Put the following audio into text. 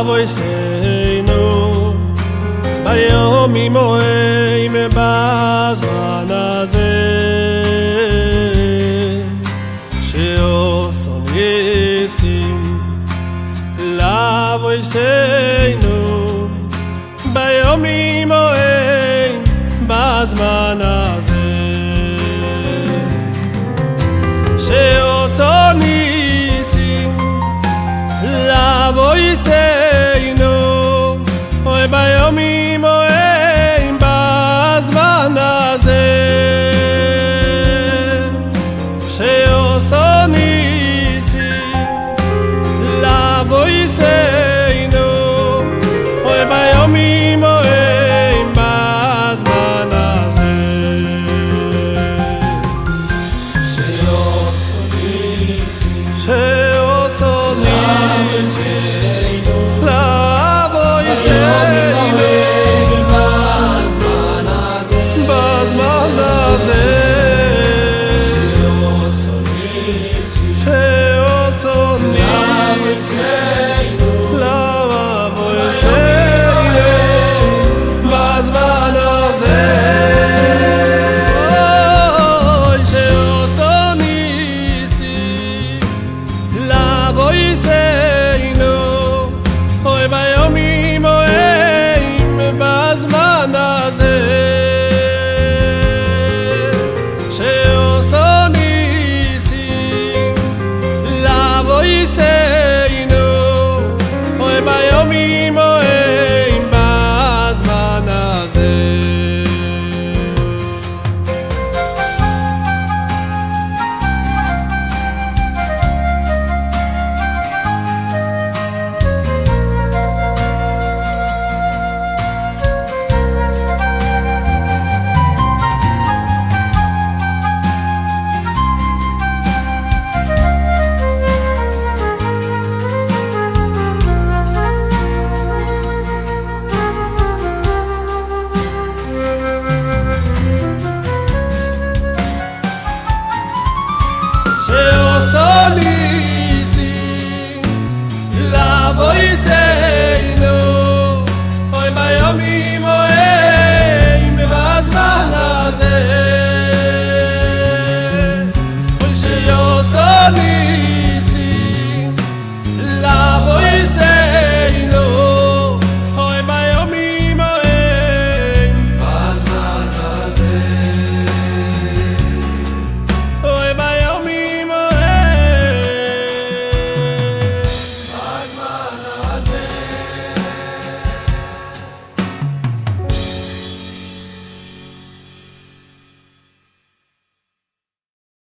אבויסנו ביום ימוהם בזמן הזה שעושה ניסים לאבויסנו ביום ימוהם בזמן הזה pomimo voices.